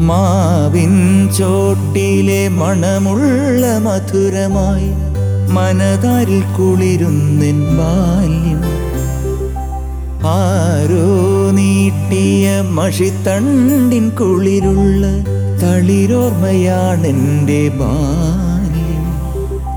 മാവിൻ ചോട്ടിലെ മണമുള്ള മധുരമായി മനതാരിൽ കുളിരുന്നിൻ ബാല്യം. ആരോ നീട്ടിയ മഷിത്തണ്ടിൻ കുളിരുള്ള തളിരോർമ്മയാണെന്റെ ബാല്യം.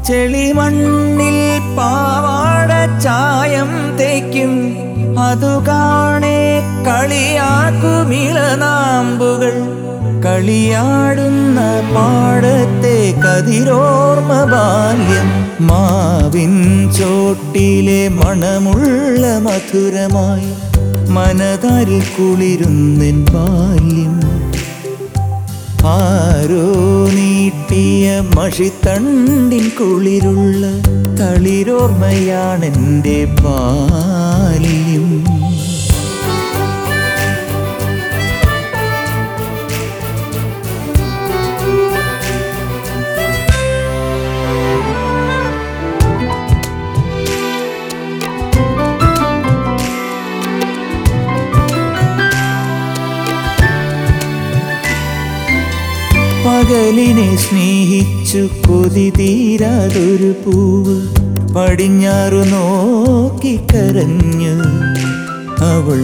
ചെളിമണ്ണിൽ പാവാട ചായം തേക്കും. അതു കാണേ കളിയാക്കുമിളനാമ്പുകൾ. കളിയാടുന്ന പാടത്തെ കതിരോർമ്മ ബാല്യം. മാവിൻ ചോട്ടിലെ മണമുള്ള മധുരമായി മനതാരിൽ കുളിരുന്നിൻ ബാല്യം. ആരോ നീട്ടിയ മഷിത്തണ്ടിൻ കുളിരുള്ള തളിരോർമ്മയാണെന്റെ ബാല്യം. പകലിനെ സ്നേഹിച്ചു കൊതി തീരാതൊരു പൂവ് പടിഞ്ഞാറു നോക്കി കരഞ്ഞു അവൾ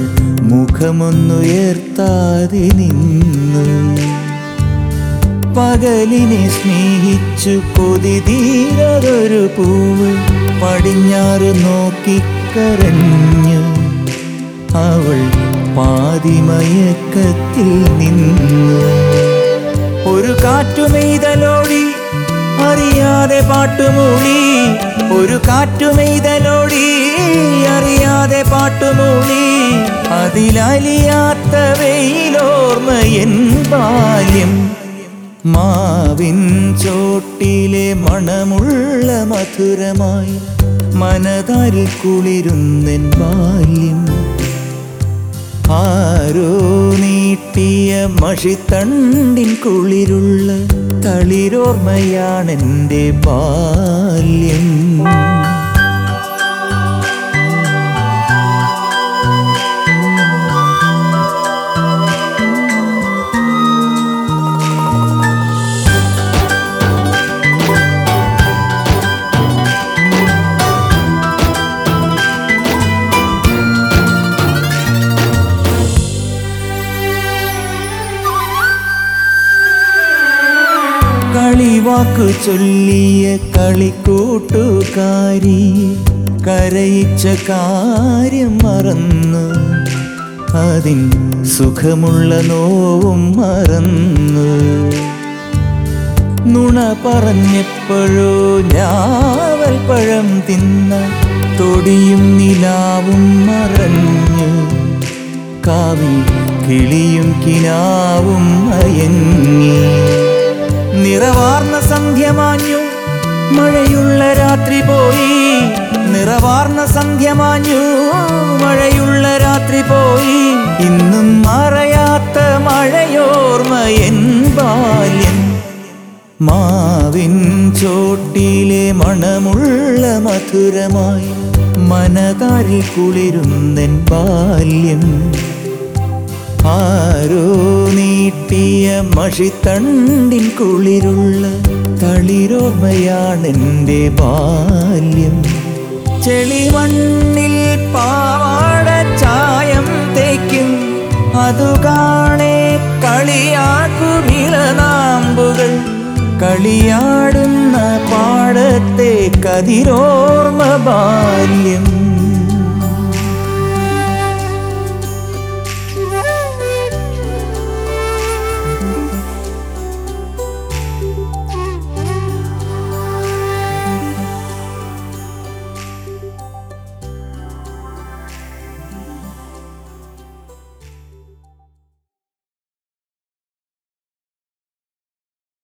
മുഖമൊന്നുയർത്താതെ നിന്നു. പകലിനെ സ്നേഹിച്ചു കൊതി തീരാതൊരു പൂവ് പടിഞ്ഞാറ് നോക്കി കരഞ്ഞു അവൾ പാതിമയക്കത്തിൽ നിന്നു. ഒരു കാറ്റുമെയ്തലോടി അറിയാതെ പാട്ടുമൂളി ഒരു കാറ്റുമെയ്തലോടി അറിയാതെ പാട്ടുമൂളി അതിലലിയാത്ത വെയിലോർമ്മ എൻ ബാല്യം. മാവിൻ ചോട്ടിലെ മണമുള്ള മധുരമായി മനതാരിൽ കുളിരുന്നെൻ ബാല്യം. ആരോ നീട്ടിയ മഷിത്തണ്ടിൻ കുളിരുള്ള തളിരോർമ്മയാണെന്റെ ബാല്യം. കളിവാക്കു ചൊല്ലിയ കളിക്കൂട്ടുകാരി കരയിച്ച കാര്യം മറന്നു. അതിൻ സുഖമുള്ള നോവും മറന്നു. നുണ പറഞ്ഞപ്പോഴോ ഞാവൽ പഴം തിന്ന തൊടിയും നിലാവും മറഞ്ഞു. കാവിൽ കിളിയും കിനാവും മയങ്ങി. നിറവാർന്ന സന്ധ്യ മാഞ്ഞു. മഴയുള്ള രാത്രി പോയി. നിറവാർന്ന സന്ധ്യ മാഞ്ഞു. മഴയുള്ള രാത്രി പോയി. ഇന്നും മറയാത്ത മഴയോർമ്മ എൻ ബാല്യം മാവിൻ ചോട്ടിലെ മണമുള്ള മധുരമായി മനകാരിൽ കുളിരുന്നെൻ ബാല്യം. ആരോ നീട്ടിയ മഷിത്തണ്ടിൻ കുളിരുള്ള തളിരോർമ്മയാണെന്റെ ബാല്യം. ചെളിമണ്ണിൽ പാവാട ചായം തേക്കും. അതു കാണേ കളിയാക്കുമിളനാമ്പുകൾ കളിയാടുന്ന പാടത്തെ കതിരോർമ്മ ബാല്യം.